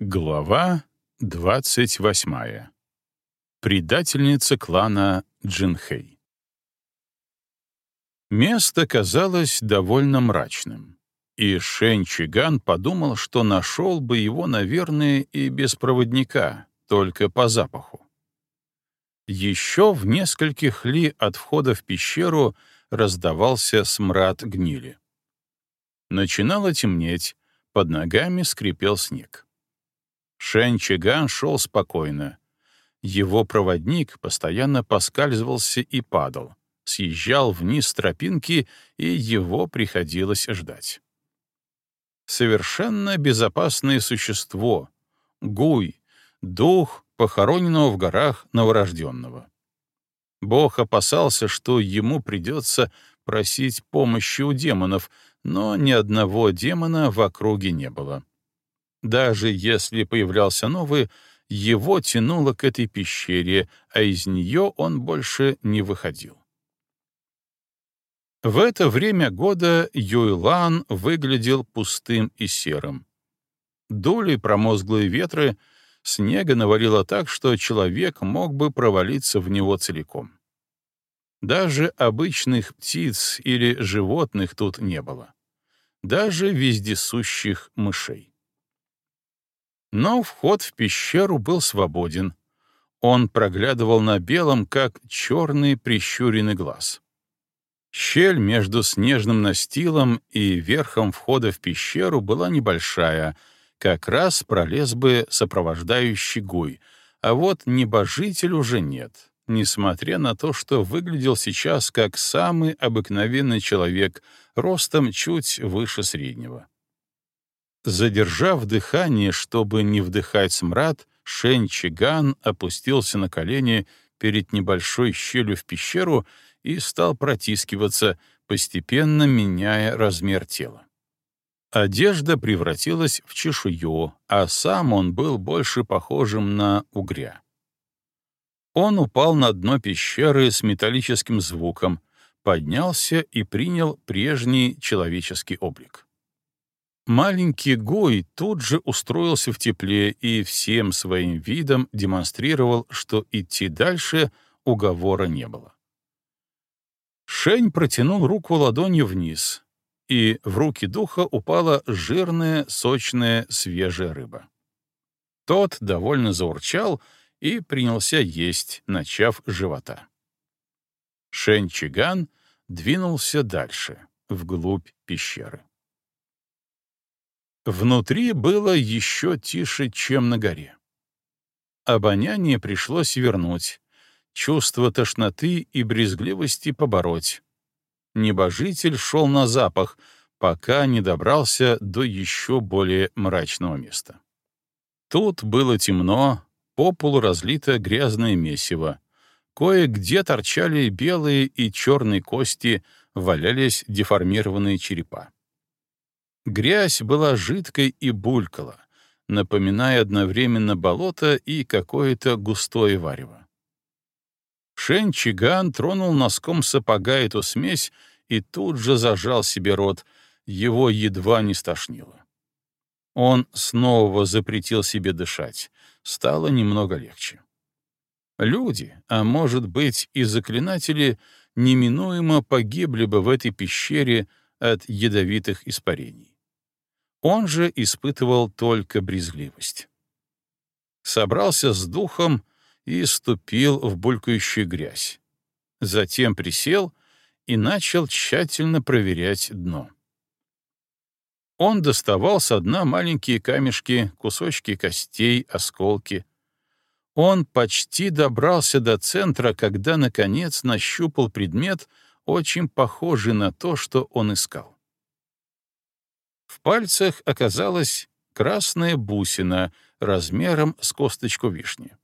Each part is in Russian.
Глава 28. Предательница клана Джинхэй. Место казалось довольно мрачным, и Шэнь Чиган подумал, что нашел бы его, наверное, и без проводника, только по запаху. Еще в нескольких ли от входа в пещеру раздавался смрад гнили. Начинало темнеть, под ногами скрипел снег. Шэн Чиган шел спокойно. Его проводник постоянно поскальзывался и падал, съезжал вниз с тропинки, и его приходилось ждать. Совершенно безопасное существо — Гуй, дух похороненного в горах новорожденного. Бог опасался, что ему придется просить помощи у демонов, но ни одного демона в округе не было. Даже если появлялся новый, его тянуло к этой пещере, а из нее он больше не выходил. В это время года Юйлан выглядел пустым и серым. Дули промозглые ветры, снега навалило так, что человек мог бы провалиться в него целиком. Даже обычных птиц или животных тут не было. Даже вездесущих мышей. Но вход в пещеру был свободен. Он проглядывал на белом, как черный прищуренный глаз. Щель между снежным настилом и верхом входа в пещеру была небольшая, как раз пролез бы сопровождающий гуй, а вот небожитель уже нет, несмотря на то, что выглядел сейчас как самый обыкновенный человек, ростом чуть выше среднего. Задержав дыхание, чтобы не вдыхать смрад, Шэнь Чиган опустился на колени перед небольшой щелью в пещеру и стал протискиваться, постепенно меняя размер тела. Одежда превратилась в чешую, а сам он был больше похожим на угря. Он упал на дно пещеры с металлическим звуком, поднялся и принял прежний человеческий облик. Маленький Гой тут же устроился в тепле и всем своим видом демонстрировал, что идти дальше уговора не было. Шень протянул руку ладонью вниз, и в руки духа упала жирная, сочная, свежая рыба. Тот довольно заурчал и принялся есть, начав живота. Шень Чиган двинулся дальше, вглубь пещеры. Внутри было еще тише, чем на горе. Обоняние пришлось вернуть, чувство тошноты и брезгливости побороть. Небожитель шел на запах, пока не добрался до еще более мрачного места. Тут было темно, по полу разлито грязное месиво. Кое-где торчали белые и черные кости, валялись деформированные черепа. Грязь была жидкой и булькала, напоминая одновременно болото и какое-то густое варево. Шен Чиган тронул носком сапога эту смесь и тут же зажал себе рот, его едва не стошнило. Он снова запретил себе дышать, стало немного легче. Люди, а может быть и заклинатели, неминуемо погибли бы в этой пещере от ядовитых испарений. Он же испытывал только брезгливость. Собрался с духом и ступил в булькающую грязь. Затем присел и начал тщательно проверять дно. Он доставал со дна маленькие камешки, кусочки костей, осколки. Он почти добрался до центра, когда, наконец, нащупал предмет, очень похожий на то, что он искал. В пальцах оказалась красная бусина размером с косточку вишни.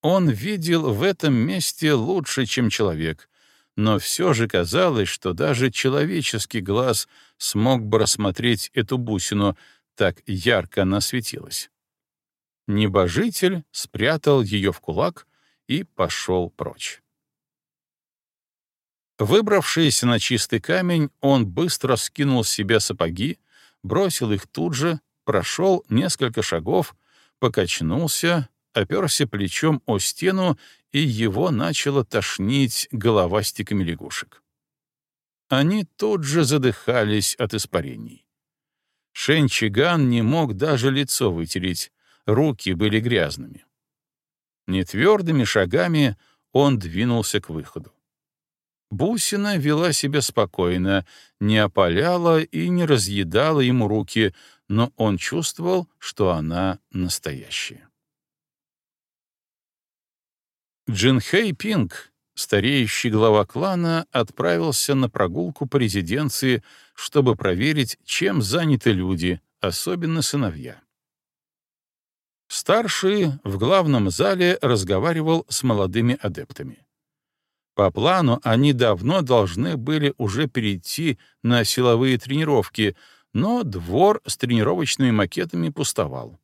Он видел в этом месте лучше, чем человек, но все же казалось, что даже человеческий глаз смог бы рассмотреть эту бусину, так ярко она светилась. Небожитель спрятал ее в кулак и пошел прочь. Выбравшись на чистый камень, он быстро скинул с себя сапоги, бросил их тут же, прошел несколько шагов, покачнулся, оперся плечом о стену, и его начало тошнить головастиками лягушек. Они тут же задыхались от испарений. Шенчиган не мог даже лицо вытереть, руки были грязными. Нетвердыми шагами он двинулся к выходу. Бусина вела себя спокойно, не опаляла и не разъедала ему руки, но он чувствовал, что она настоящая. Джинхэй Пинг, стареющий глава клана, отправился на прогулку по резиденции, чтобы проверить, чем заняты люди, особенно сыновья. Старший в главном зале разговаривал с молодыми адептами. По плану они давно должны были уже перейти на силовые тренировки, но двор с тренировочными макетами пустовал.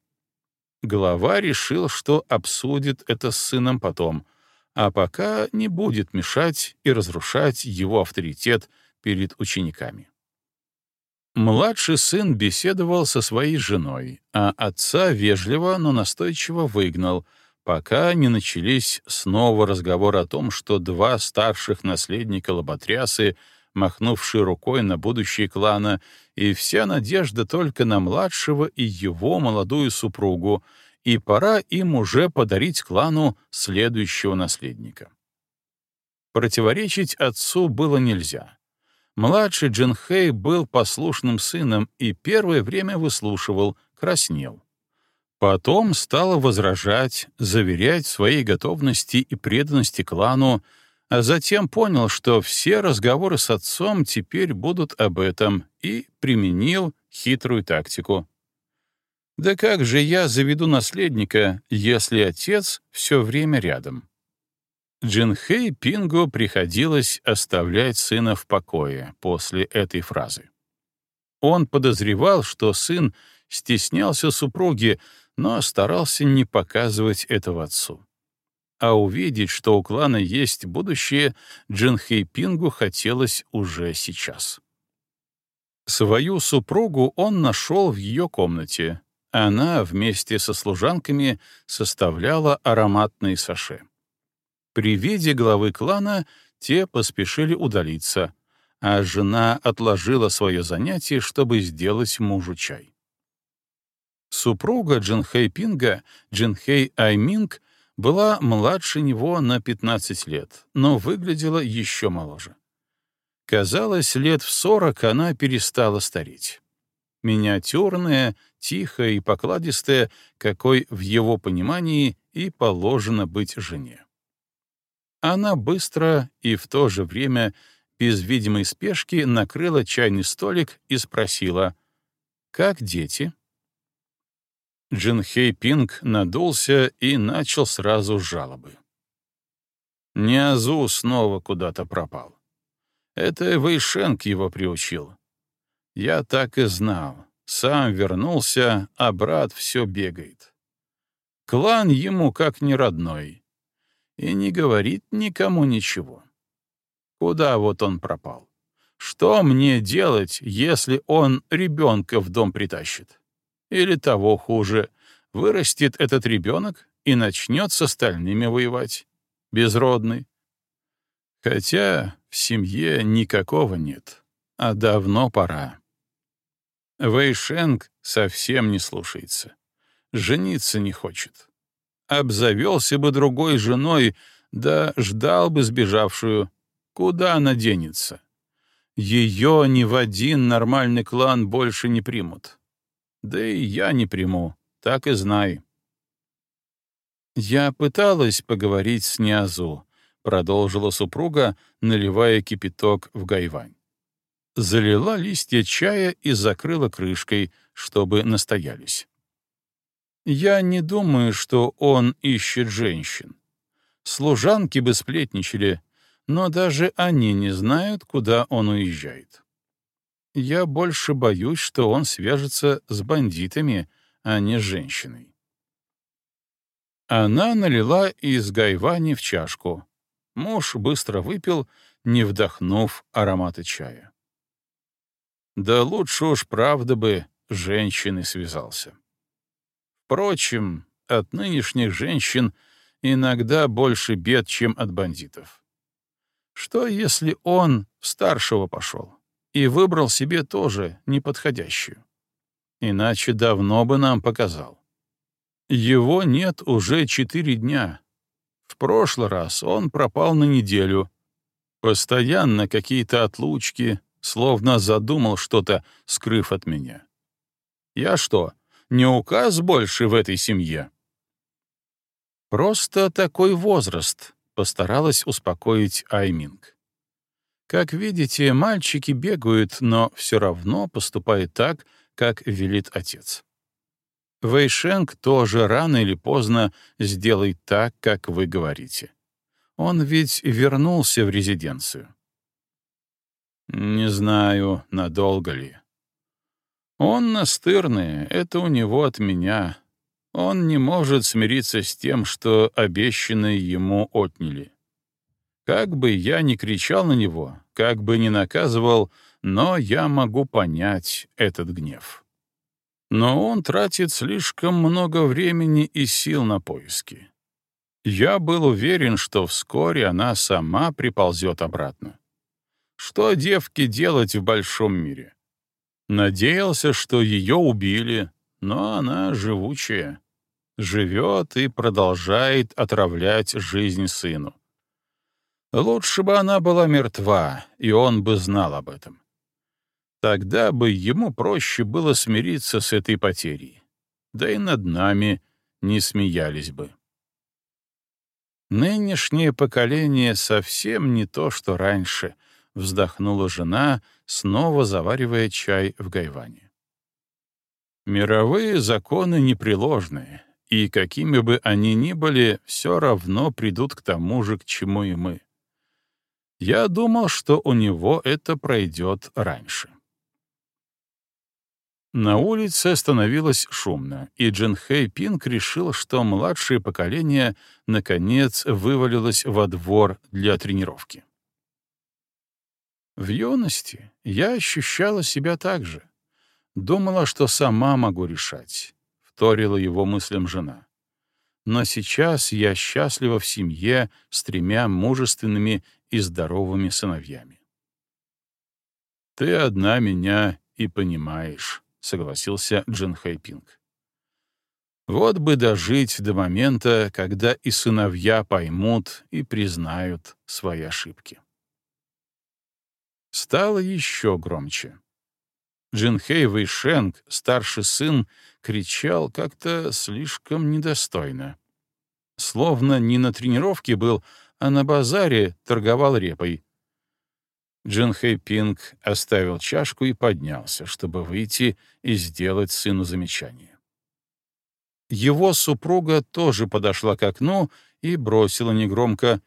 Глава решил, что обсудит это с сыном потом, а пока не будет мешать и разрушать его авторитет перед учениками. Младший сын беседовал со своей женой, а отца вежливо, но настойчиво выгнал — пока не начались снова разговоры о том, что два старших наследника лоботрясы, махнувшие рукой на будущее клана, и вся надежда только на младшего и его молодую супругу, и пора им уже подарить клану следующего наследника. Противоречить отцу было нельзя. Младший Джинхэй был послушным сыном и первое время выслушивал, краснел. Потом стала возражать, заверять своей готовности и преданности клану, а затем понял, что все разговоры с отцом теперь будут об этом, и применил хитрую тактику. «Да как же я заведу наследника, если отец все время рядом?» Джинхэй Пингу приходилось оставлять сына в покое после этой фразы. Он подозревал, что сын стеснялся супруги, но старался не показывать этого отцу. А увидеть, что у клана есть будущее, Джинхэй Пингу хотелось уже сейчас. Свою супругу он нашел в ее комнате. Она вместе со служанками составляла ароматные саше. При виде главы клана те поспешили удалиться, а жена отложила свое занятие, чтобы сделать мужу чай. Супруга Джинхэй Пинга, Джинхэй Айминг, была младше него на 15 лет, но выглядела еще моложе. Казалось, лет в 40 она перестала стареть. Миниатюрная, тихая и покладистая, какой в его понимании и положено быть жене. Она быстро и в то же время без видимой спешки накрыла чайный столик и спросила, «Как дети?» Джинхей Пинг надулся и начал сразу жалобы. Ниазу снова куда-то пропал. Это Вэйшенк его приучил. Я так и знал. Сам вернулся, а брат все бегает. Клан ему как не родной. И не говорит никому ничего. Куда вот он пропал? Что мне делать, если он ребенка в дом притащит? Или того хуже, вырастет этот ребенок и начнет с остальными воевать. Безродный. Хотя в семье никакого нет, а давно пора. Вэйшенг совсем не слушается. Жениться не хочет. Обзавелся бы другой женой, да ждал бы сбежавшую. Куда она денется? Ее ни в один нормальный клан больше не примут. Да и я не приму, так и знай. Я пыталась поговорить с Ниазу, продолжила супруга, наливая кипяток в гайвань. Залила листья чая и закрыла крышкой, чтобы настоялись. Я не думаю, что он ищет женщин. Служанки бы сплетничали, но даже они не знают, куда он уезжает. Я больше боюсь, что он свяжется с бандитами, а не с женщиной. Она налила из гайвани в чашку. Муж быстро выпил, не вдохнув аромата чая. «Да лучше уж правда бы», женщиной связался. Впрочем, от нынешних женщин иногда больше бед, чем от бандитов. Что, если он старшего пошел и выбрал себе тоже неподходящую? Иначе давно бы нам показал. Его нет уже четыре дня. В прошлый раз он пропал на неделю. Постоянно какие-то отлучки, словно задумал что-то, скрыв от меня. Я что, не указ больше в этой семье? Просто такой возраст, постаралась успокоить Айминг. Как видите, мальчики бегают, но все равно поступают так, как велит отец. Вэйшенг тоже рано или поздно сделает так, как вы говорите. Он ведь вернулся в резиденцию. Не знаю, надолго ли. Он настырный, это у него от меня. Он не может смириться с тем, что обещанное ему отняли. Как бы я ни кричал на него, как бы ни наказывал, но я могу понять этот гнев. Но он тратит слишком много времени и сил на поиски. Я был уверен, что вскоре она сама приползет обратно. Что девке делать в большом мире? Надеялся, что ее убили, но она живучая. Живет и продолжает отравлять жизнь сыну. Лучше бы она была мертва, и он бы знал об этом. Тогда бы ему проще было смириться с этой потерей. Да и над нами не смеялись бы. Нынешнее поколение совсем не то, что раньше, вздохнула жена, снова заваривая чай в гайване. Мировые законы непреложные, и какими бы они ни были, все равно придут к тому же, к чему и мы. Я думал, что у него это пройдет раньше. На улице становилось шумно, и Джин Хэй Пинг решил, что младшее поколение наконец вывалилось во двор для тренировки. В юности я ощущала себя так же. Думала, что сама могу решать, — вторила его мыслям жена. Но сейчас я счастлива в семье с тремя мужественными и здоровыми сыновьями. Ты одна меня и понимаешь. — согласился Джин Хайпинг. Вот бы дожить до момента, когда и сыновья поймут и признают свои ошибки. Стало еще громче. Джинхэй Вэйшенг, старший сын, кричал как-то слишком недостойно. Словно не на тренировке был, а на базаре торговал репой. Джин Хэй Пинг оставил чашку и поднялся, чтобы выйти и сделать сыну замечание. Его супруга тоже подошла к окну и бросила негромко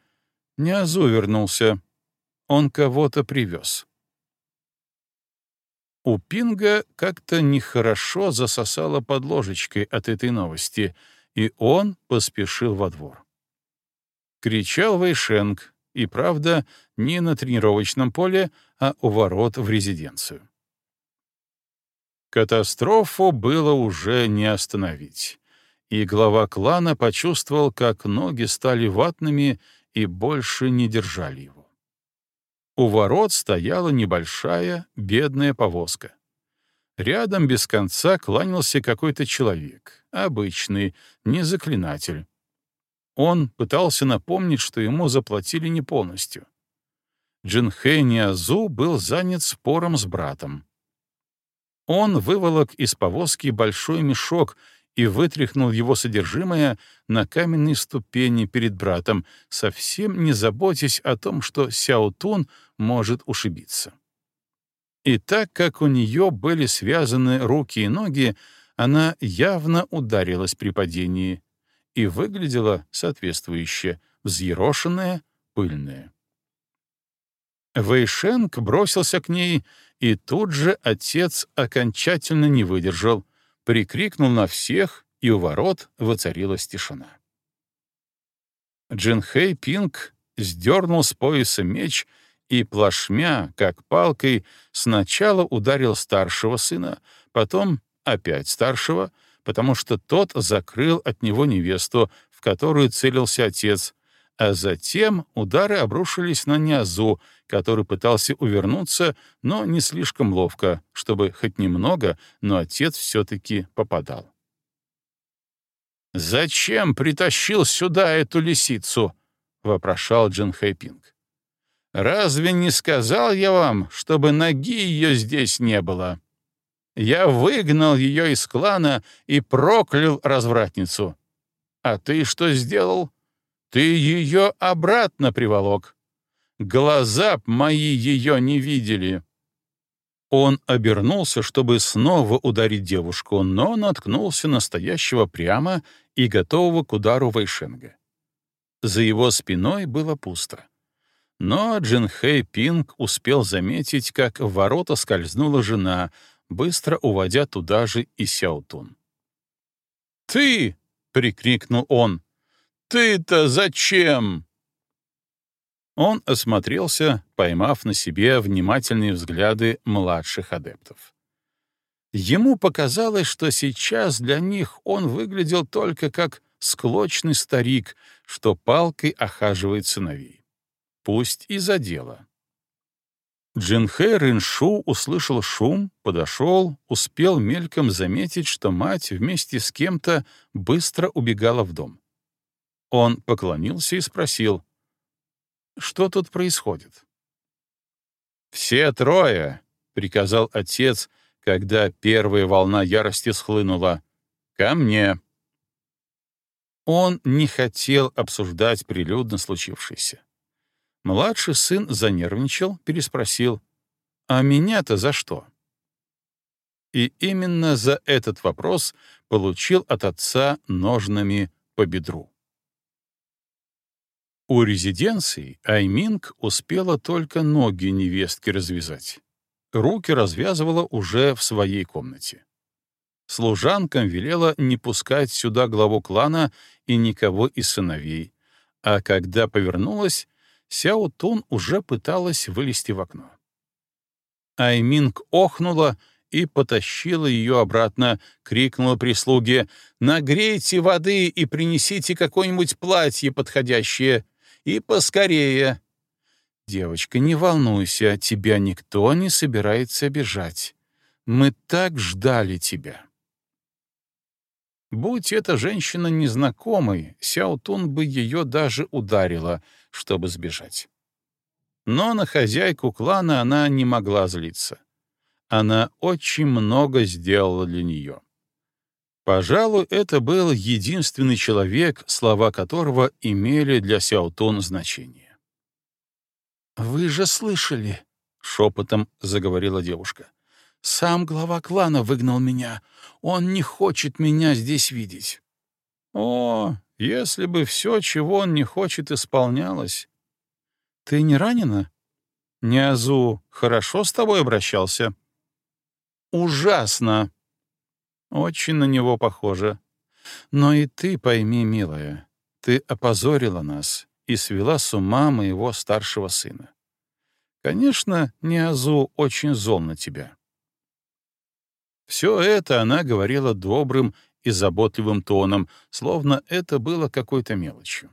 «Ниазу вернулся. Он кого-то привез». У Пинга как-то нехорошо засосало под ложечкой от этой новости, и он поспешил во двор. Кричал Вэйшенг, и, правда, не на тренировочном поле, а у ворот в резиденцию. Катастрофу было уже не остановить, и глава клана почувствовал, как ноги стали ватными и больше не держали его. У ворот стояла небольшая, бедная повозка. Рядом без конца кланялся какой-то человек, обычный, не заклинатель, он пытался напомнить, что ему заплатили не полностью. Джинхэ Ниазу был занят спором с братом. Он выволок из повозки большой мешок и вытряхнул его содержимое на каменные ступени перед братом, совсем не заботясь о том, что Сяотун может ушибиться. И так как у нее были связаны руки и ноги, она явно ударилась при падении, и выглядела соответствующе, взъерошенная, пыльная. Вэйшенг бросился к ней, и тут же отец окончательно не выдержал, прикрикнул на всех, и у ворот воцарилась тишина. Джинхэй Пинг сдернул с пояса меч и, плашмя, как палкой, сначала ударил старшего сына, потом опять старшего, потому что тот закрыл от него невесту, в которую целился отец, а затем удары обрушились на Ниазу, который пытался увернуться, но не слишком ловко, чтобы хоть немного, но отец все-таки попадал. «Зачем притащил сюда эту лисицу?» — вопрошал Джин Хэйпинг. «Разве не сказал я вам, чтобы ноги ее здесь не было? Я выгнал ее из клана и проклял развратницу. А ты что сделал? Ты ее обратно приволок. Глаза б мои ее не видели». Он обернулся, чтобы снова ударить девушку, но наткнулся на стоящего прямо и готового к удару Вайшенга. За его спиной было пусто. Но Джинхэй Пинг успел заметить, как в ворота скользнула жена, быстро уводя туда же и Сяутун. «Ты!» — прикрикнул он. «Ты-то зачем?» Он осмотрелся, поймав на себе внимательные взгляды младших адептов. Ему показалось, что сейчас для них он выглядел только как склочный старик, что палкой охаживает сыновей. Пусть и за дело. Джинхэ Риншу услышал шум, подошел, успел мельком заметить, что мать вместе с кем-то быстро убегала в дом. Он поклонился и спросил, что тут происходит? «Все трое», — приказал отец, когда первая волна ярости схлынула, — «ко мне». Он не хотел обсуждать прилюдно случившееся. Младший сын занервничал, переспросил, «А меня-то за что?» И именно за этот вопрос получил от отца ножнами по бедру. У резиденции Айминг успела только ноги невестки развязать. Руки развязывала уже в своей комнате. Служанкам велела не пускать сюда главу клана и никого из сыновей, а когда повернулась, Сяо Тун уже пыталась вылезти в окно. Айминг охнула и потащила ее обратно, крикнула прислуге «Нагрейте воды и принесите какое-нибудь платье подходящее!» И поскорее. Девочка, не волнуйся, тебя никто не собирается обижать. Мы так ждали тебя. Будь эта женщина незнакомой, Сяутун бы ее даже ударила, чтобы сбежать. Но на хозяйку клана она не могла злиться. Она очень много сделала для нее. Пожалуй, это был единственный человек, слова которого имели для Сяотун значение. «Вы же слышали?» — шепотом заговорила девушка. «Сам глава клана выгнал меня. Он не хочет меня здесь видеть». «О, если бы все, чего он не хочет, исполнялось». «Ты не ранена?» «Ниазу хорошо с тобой обращался?» «Ужасно!» Очень на него похоже. Но и ты пойми, милая, ты опозорила нас и свела с ума моего старшего сына. Конечно, Ниазу очень зол на тебя. Все это она говорила добрым и заботливым тоном, словно это было какой-то мелочью.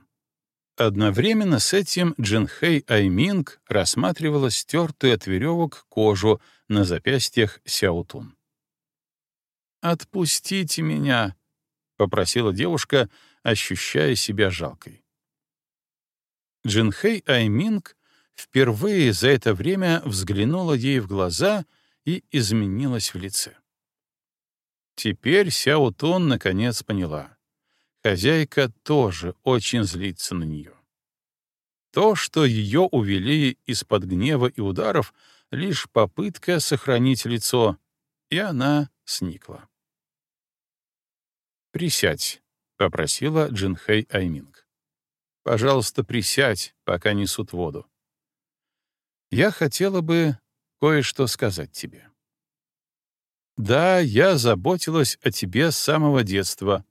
Одновременно с этим Джинхэй Айминг рассматривала стертую от веревок кожу на запястьях Сяутун. «Отпустите меня», — попросила девушка, ощущая себя жалкой. Джинхэй Айминг впервые за это время взглянула ей в глаза и изменилась в лице. Теперь Сяо Тун наконец поняла. Хозяйка тоже очень злится на нее. То, что ее увели из-под гнева и ударов, — лишь попытка сохранить лицо, и она сникла. «Присядь», — попросила Джинхэй Айминг. «Пожалуйста, присядь, пока несут воду. Я хотела бы кое-что сказать тебе. Да, я заботилась о тебе с самого детства.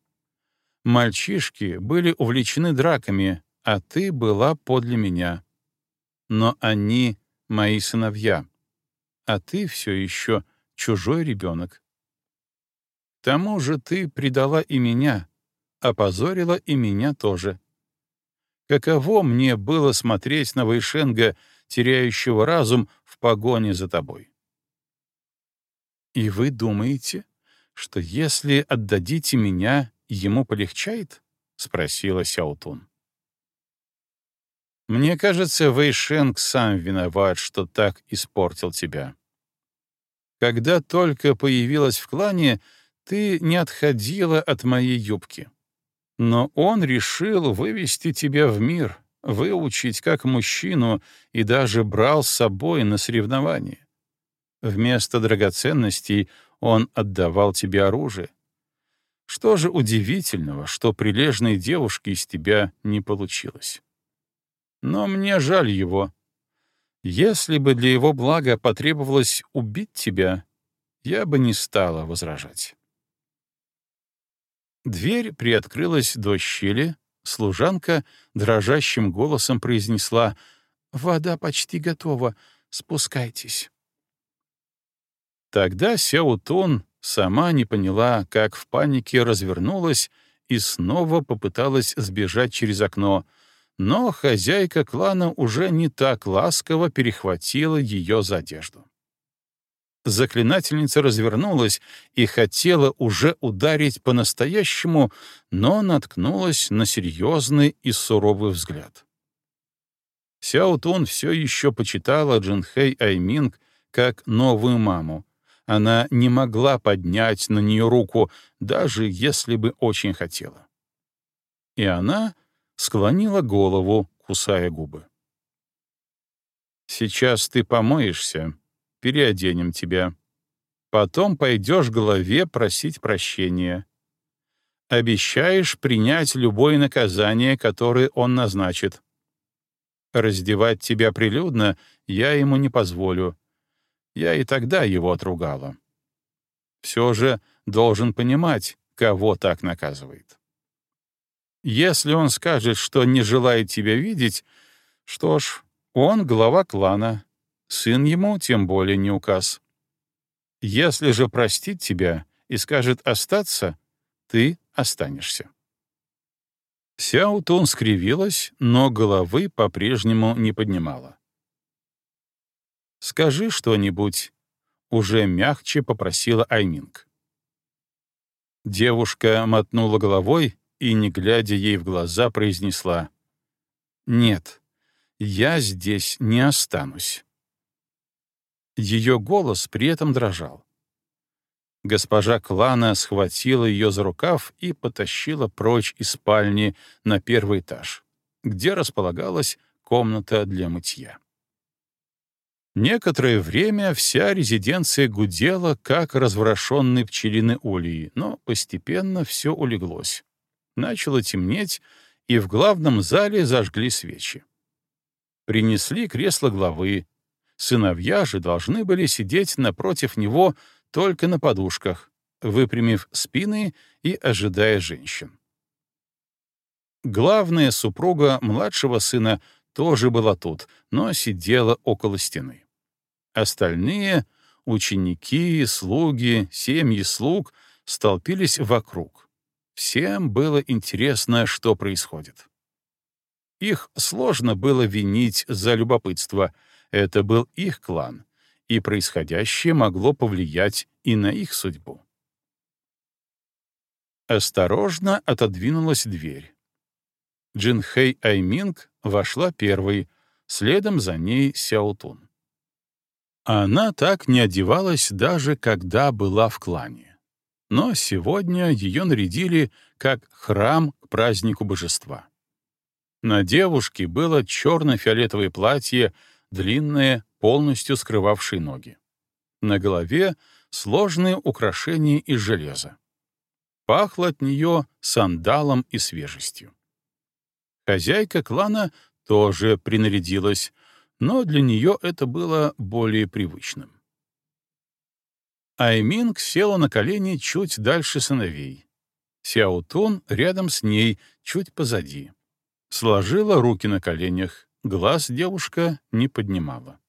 Мальчишки были увлечены драками, а ты была подле меня. Но они — мои сыновья, а ты все еще чужой ребенок. К тому же ты предала и меня, опозорила и меня тоже. Каково мне было смотреть на Вайшенга, теряющего разум в погоне за тобой? И вы думаете, что если отдадите меня, ему полегчает? — спросила Сяутун. Мне кажется, Вэйшенг сам виноват, что так испортил тебя. Когда только появилась в клане, ты не отходила от моей юбки. Но он решил вывести тебя в мир, выучить как мужчину и даже брал с собой на соревнования. Вместо драгоценностей он отдавал тебе оружие. Что же удивительного, что прилежной девушки из тебя не получилось? Но мне жаль его. Если бы для его блага потребовалось убить тебя, я бы не стала возражать. Дверь приоткрылась до щели, служанка дрожащим голосом произнесла «Вода почти готова, спускайтесь». Тогда Сяутун сама не поняла, как в панике развернулась и снова попыталась сбежать через окно — но хозяйка клана уже не так ласково перехватила ее за одежду. Заклинательница развернулась и хотела уже ударить по-настоящему, но наткнулась на серьезный и суровый взгляд. Сяо Тун все еще почитала Джинхэй Айминг как новую маму. Она не могла поднять на нее руку, даже если бы очень хотела. И она склонила голову, кусая губы. «Сейчас ты помоешься, переоденем тебя. Потом пойдешь голове просить прощения. Обещаешь принять любое наказание, которое он назначит. Раздевать тебя прилюдно я ему не позволю. Я и тогда его отругала. Все же должен понимать, кого так наказывает. Если он скажет, что не желает тебя видеть, что ж, он глава клана, сын ему тем более не указ. Если же простит тебя и скажет остаться, ты останешься. Сяо Тун скривилась, но головы по-прежнему не поднимала. «Скажи что-нибудь», — уже мягче попросила Айминг. Девушка мотнула головой и, не глядя ей в глаза, произнесла «Нет, я здесь не останусь». Ее голос при этом дрожал. Госпожа Клана схватила ее за рукав и потащила прочь из спальни на первый этаж, где располагалась комната для мытья. Некоторое время вся резиденция гудела, как разворошенный пчелиный улей, но постепенно все улеглось начало темнеть, и в главном зале зажгли свечи. Принесли кресло главы. Сыновья же должны были сидеть напротив него только на подушках, выпрямив спины и ожидая женщин. Главная супруга младшего сына тоже была тут, но сидела около стены. Остальные — ученики, слуги, семьи слуг — столпились вокруг. Всем было интересно, что происходит. Их сложно было винить за любопытство. Это был их клан, и происходящее могло повлиять и на их судьбу. Осторожно отодвинулась дверь. Джинхэй Айминг вошла первой, следом за ней Сяотун. Она так не одевалась даже когда была в клане но сегодня ее нарядили как храм к празднику божества. На девушке было черно-фиолетовое платье, длинное, полностью скрывавшее ноги. На голове сложные украшения из железа. Пахло от нее сандалом и свежестью. Хозяйка клана тоже принарядилась, но для нее это было более привычным. Айминг села на колени чуть дальше сыновей. Сяутун рядом с ней, чуть позади. Сложила руки на коленях, глаз девушка не поднимала.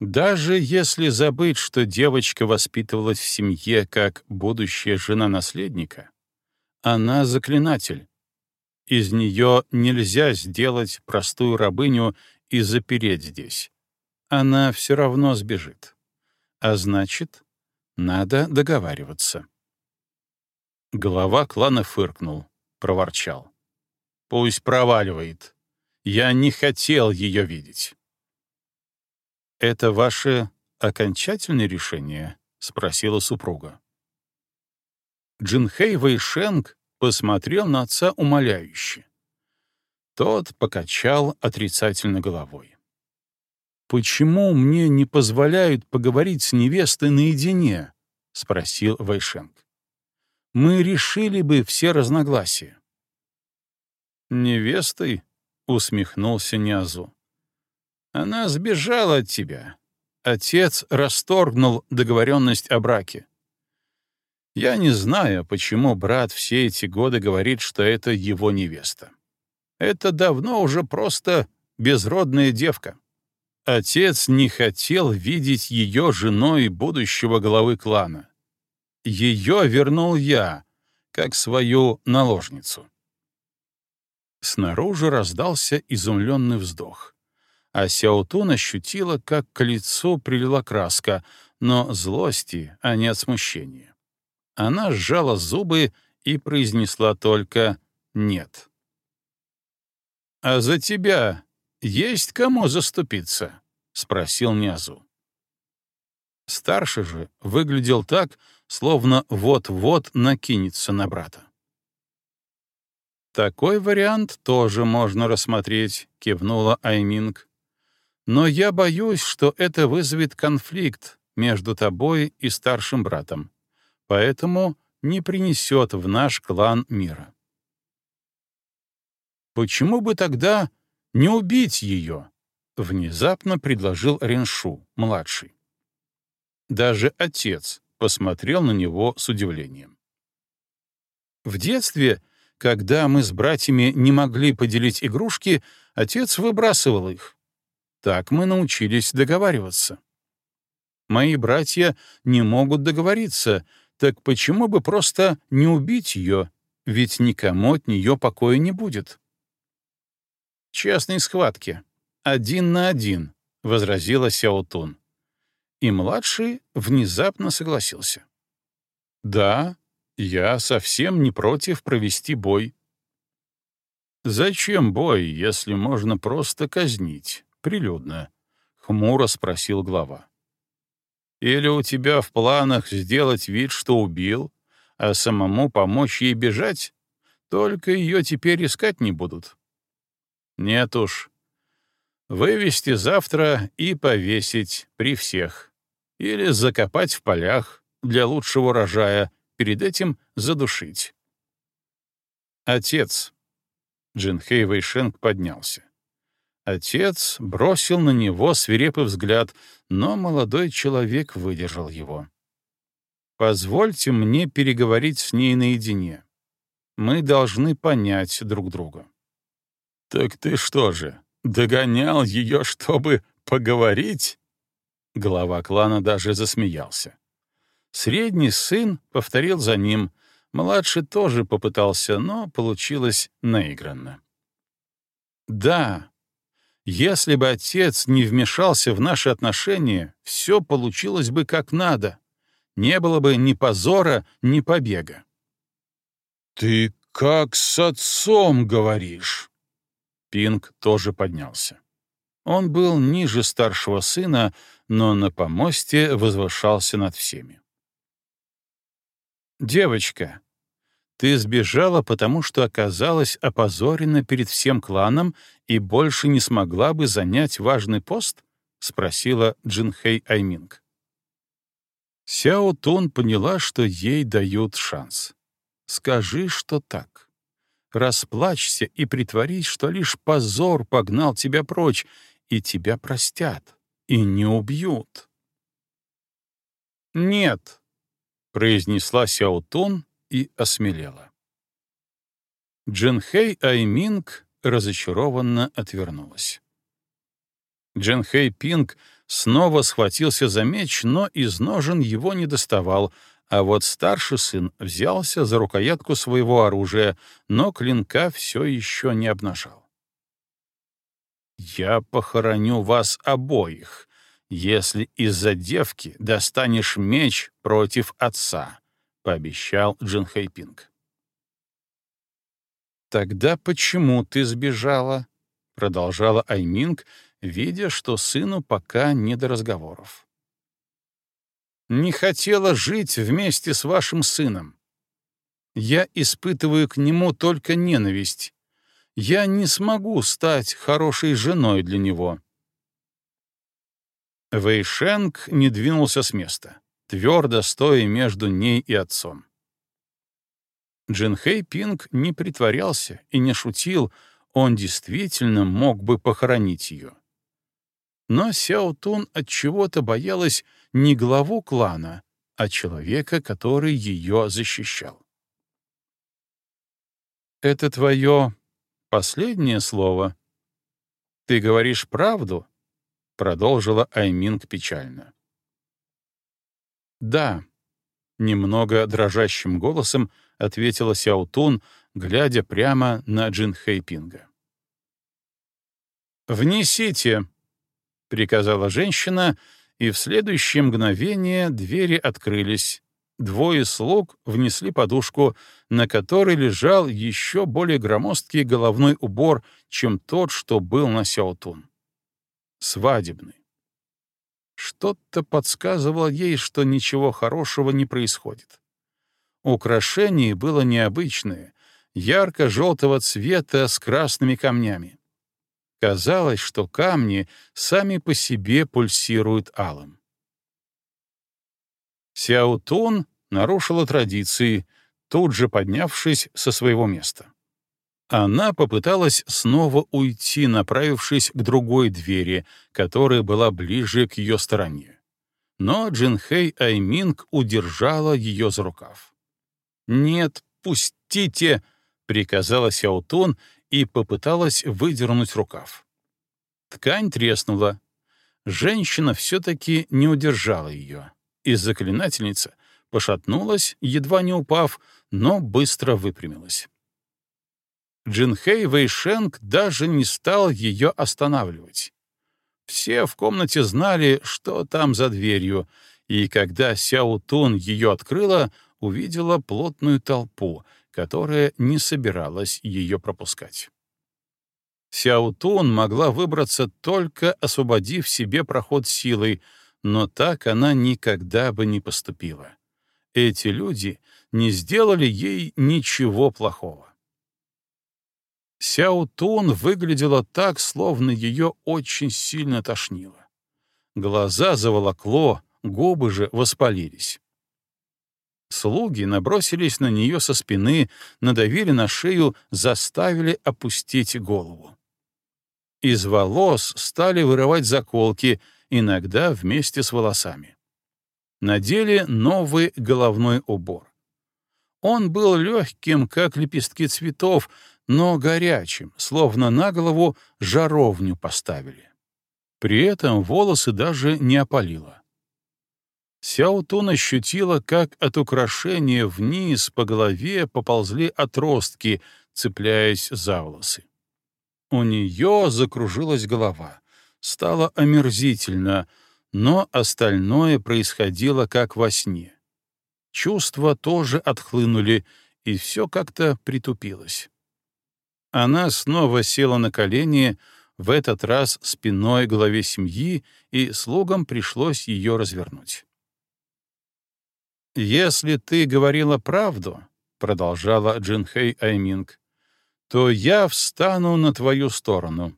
Даже если забыть, что девочка воспитывалась в семье как будущая жена наследника, она заклинатель. Из нее нельзя сделать простую рабыню и запереть здесь. Она все равно сбежит. А значит, надо договариваться. Глава клана фыркнул, проворчал. «Пусть проваливает. Я не хотел ее видеть». «Это ваше окончательное решение?» — спросила супруга. Джинхэй Вэйшенг посмотрел на отца умоляюще. Тот покачал отрицательно головой. «Почему мне не позволяют поговорить с невестой наедине?» — спросил Вайшенг. «Мы решили бы все разногласия». «Невестой?» — усмехнулся Нязу. Она сбежала от тебя. Отец расторгнул договоренность о браке. Я не знаю, почему брат все эти годы говорит, что это его невеста. Это давно уже просто безродная девка. Отец не хотел видеть ее женой будущего главы клана. Ее вернул я, как свою наложницу. Снаружи раздался изумленный вздох а Сяотун ощутила, как к лицу прилила краска, но злости, а не от смущения. Она сжала зубы и произнесла только «нет». «А за тебя есть кому заступиться?» — спросил Нязу. Старший же выглядел так, словно вот-вот накинется на брата. «Такой вариант тоже можно рассмотреть», — кивнула Айминг. Но я боюсь, что это вызовет конфликт между тобой и старшим братом, поэтому не принесет в наш клан мира. Почему бы тогда не убить ее? Внезапно предложил Реншу, младший. Даже отец посмотрел на него с удивлением. В детстве, когда мы с братьями не могли поделить игрушки, отец выбрасывал их. Так мы научились договариваться. Мои братья не могут договориться, так почему бы просто не убить ее, ведь никому от нее покоя не будет? «Честной схватки. Один на один», — возразила Сяотун. И младший внезапно согласился. «Да, я совсем не против провести бой». «Зачем бой, если можно просто казнить?» прилюдно?» — хмуро спросил глава. «Или у тебя в планах сделать вид, что убил, а самому помочь ей бежать? Только ее теперь искать не будут». «Нет уж. Вывести завтра и повесить при всех. Или закопать в полях для лучшего урожая, перед этим задушить». «Отец», — Джинхей Вэйшенг поднялся. Отец бросил на него свирепый взгляд, но молодой человек выдержал его. «Позвольте мне переговорить с ней наедине. Мы должны понять друг друга». «Так ты что же, догонял ее, чтобы поговорить?» Глава клана даже засмеялся. Средний сын повторил за ним, младший тоже попытался, но получилось наигранно. «Да, если бы отец не вмешался в наши отношения, все получилось бы как надо. Не было бы ни позора, ни побега. «Ты как с отцом говоришь?» Пинг тоже поднялся. Он был ниже старшего сына, но на помосте возвышался над всеми. «Девочка, ты сбежала, потому что оказалась опозорена перед всем кланом и больше не смогла бы занять важный пост? — спросила Джинхэй Айминг. Сяо Тун поняла, что ей дают шанс. «Скажи, что так. Расплачься и притворись, что лишь позор погнал тебя прочь, и тебя простят, и не убьют». «Нет», — произнесла Сяо Тун и осмелела. Джинхэй Айминг разочарованно отвернулась. Джинхэй Пинг снова схватился за меч, но из ножен его не доставал, а вот старший сын взялся за рукоятку своего оружия, но клинка все еще не обнажал. «Я похороню вас обоих, если из-за девки достанешь меч против отца», — пообещал Джин Хэйпинг. «Тогда почему ты сбежала?» — продолжала Айминг, видя, что сыну пока не до разговоров. «Не хотела жить вместе с вашим сыном. Я испытываю к нему только ненависть. Я не смогу стать хорошей женой для него». Вэйшенг не двинулся с места, твердо стоя между ней и отцом. Джинхэй Пинг не притворялся и не шутил, он действительно мог бы похоронить ее. Но Сяо Тун от чего-то боялась не главу клана, а человека, который ее защищал. «Это твое последнее слово. Ты говоришь правду?» — продолжила Айминг печально. «Да», — немного дрожащим голосом ответила Сяутун, глядя прямо на Джин Хэйпинга. «Внесите», — приказала женщина, и в следующее мгновение двери открылись. Двое слуг внесли подушку, на которой лежал еще более громоздкий головной убор, чем тот, что был на Сяутун. Свадебный. Что-то подсказывало ей, что ничего хорошего не происходит. Украшение было необычное, ярко-желтого цвета с красными камнями. Казалось, что камни сами по себе пульсируют алым. Сяутун нарушила традиции, тут же поднявшись со своего места. Она попыталась снова уйти, направившись к другой двери, которая была ближе к ее стороне. Но Джинхэй Айминг удержала ее за рукав. «Нет, пустите!» — приказала Сяутун и попыталась выдернуть рукав. Ткань треснула. Женщина все-таки не удержала ее, и заклинательница пошатнулась, едва не упав, но быстро выпрямилась. Джинхэй Вэйшенг даже не стал ее останавливать. Все в комнате знали, что там за дверью, и когда Сяо Тун ее открыла, увидела плотную толпу, которая не собиралась ее пропускать. Сяутун могла выбраться только освободив себе проход силой, но так она никогда бы не поступила. Эти люди не сделали ей ничего плохого. Сяутун выглядела так, словно ее очень сильно тошнило. Глаза заволокло, губы же воспалились. Слуги набросились на нее со спины, надавили на шею, заставили опустить голову. Из волос стали вырывать заколки, иногда вместе с волосами. Надели новый головной убор. Он был легким, как лепестки цветов, но горячим, словно на голову жаровню поставили. При этом волосы даже не опалило. Сяутун ощутила, как от украшения вниз по голове поползли отростки, цепляясь за волосы. У нее закружилась голова. Стало омерзительно, но остальное происходило как во сне. Чувства тоже отхлынули, и все как-то притупилось. Она снова села на колени, в этот раз спиной к главе семьи, и слугам пришлось ее развернуть. «Если ты говорила правду», — продолжала Джинхэй Айминг, «то я встану на твою сторону.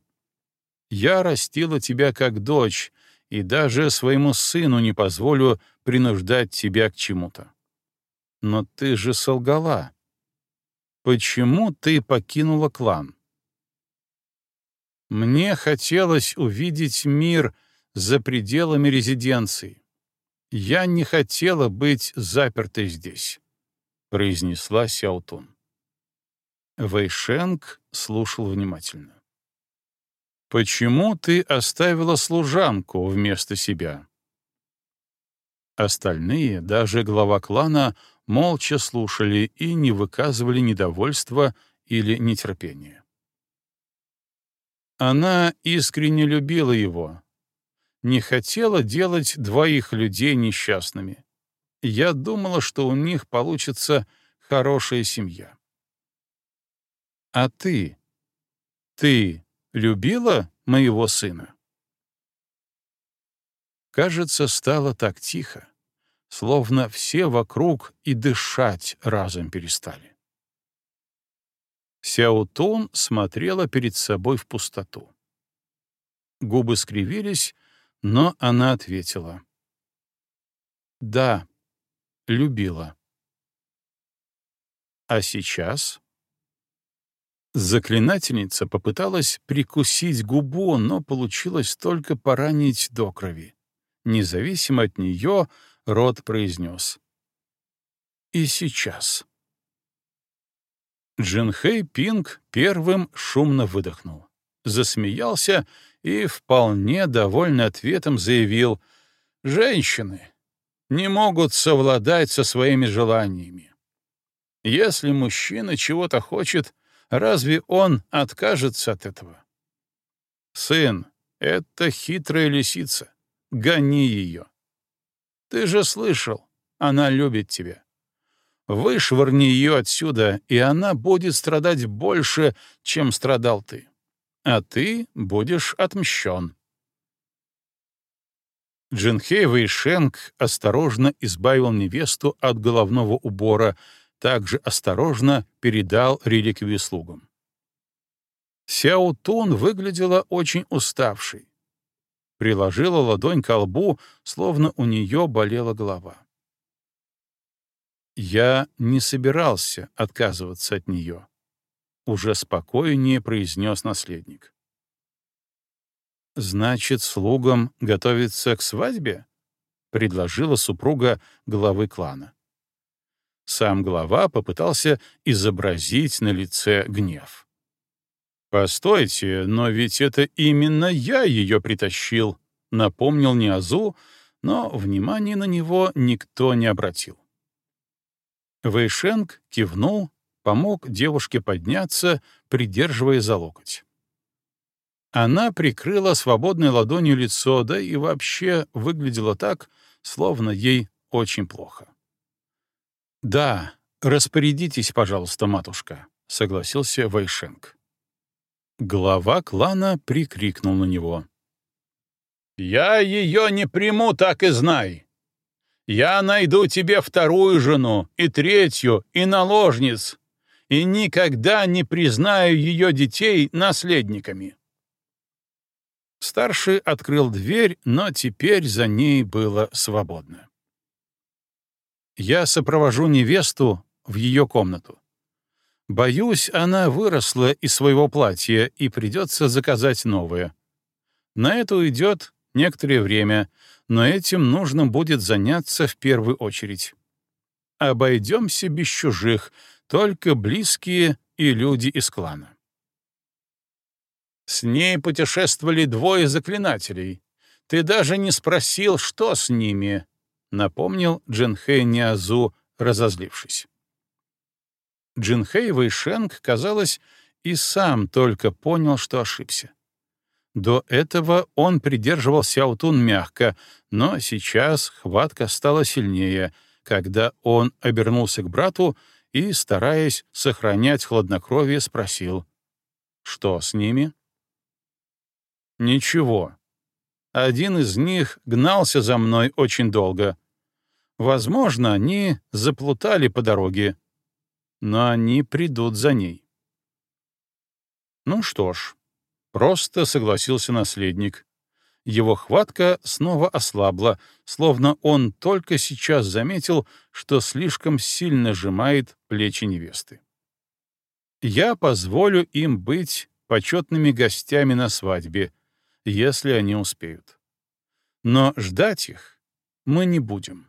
Я растила тебя как дочь, и даже своему сыну не позволю принуждать тебя к чему-то. Но ты же солгала. Почему ты покинула клан? Мне хотелось увидеть мир за пределами резиденции. «Я не хотела быть запертой здесь», — произнесла Сяутун. Вэйшенг слушал внимательно. «Почему ты оставила служанку вместо себя?» Остальные, даже глава клана, молча слушали и не выказывали недовольства или нетерпения. Она искренне любила его, не хотела делать двоих людей несчастными. Я думала, что у них получится хорошая семья. А ты? Ты любила моего сына? Кажется, стало так тихо, словно все вокруг и дышать разом перестали. Сяутун смотрела перед собой в пустоту. Губы скривились, но она ответила. «Да, любила». «А сейчас?» Заклинательница попыталась прикусить губу, но получилось только поранить до крови. Независимо от нее, рот произнес. «И сейчас». Джинхэй Пинг первым шумно выдохнул, засмеялся и, вполне довольный ответом, заявил «Женщины не могут совладать со своими желаниями. Если мужчина чего-то хочет, разве он откажется от этого? Сын, это хитрая лисица. Гони ее. Ты же слышал, она любит тебя. Вышвырни ее отсюда, и она будет страдать больше, чем страдал ты. А ты будешь отмщен. Джинхей Вэйшенг осторожно избавил невесту от головного убора, также осторожно передал реликвию слугам. Сяо Тун выглядела очень уставшей. Приложила ладонь к лбу, словно у нее болела голова. Я не собирался отказываться от нее, уже спокойнее произнес наследник. Значит, слугам готовиться к свадьбе? предложила супруга главы клана. Сам глава попытался изобразить на лице гнев. «Постойте, но ведь это именно я ее притащил», — напомнил Ниазу, но внимания на него никто не обратил. Вэйшенг кивнул, помог девушке подняться, придерживая за локоть. Она прикрыла свободной ладонью лицо, да и вообще выглядела так, словно ей очень плохо. «Да, распорядитесь, пожалуйста, матушка», — согласился Вайшенг. Глава клана прикрикнул на него. «Я ее не приму, так и знай. Я найду тебе вторую жену, и третью, и наложниц, и никогда не признаю ее детей наследниками». Старший открыл дверь, но теперь за ней было свободно. «Я сопровожу невесту в ее комнату. Боюсь, она выросла из своего платья, и придется заказать новое. На это уйдет некоторое время, но этим нужно будет заняться в первую очередь. Обойдемся без чужих, только близкие и люди из клана. С ней путешествовали двое заклинателей. Ты даже не спросил, что с ними, — напомнил Джинхэй Ниазу, разозлившись. Джинхэй Вэйшенг, казалось, и сам только понял, что ошибся. До этого он придерживал Сяутун мягко, но сейчас хватка стала сильнее, когда он обернулся к брату и, стараясь сохранять хладнокровие, спросил, «Что с ними?» «Ничего. Один из них гнался за мной очень долго. Возможно, они заплутали по дороге, но они придут за ней». Ну что ж, Просто согласился наследник. Его хватка снова ослабла, словно он только сейчас заметил, что слишком сильно сжимает плечи невесты. «Я позволю им быть почетными гостями на свадьбе, если они успеют. Но ждать их мы не будем».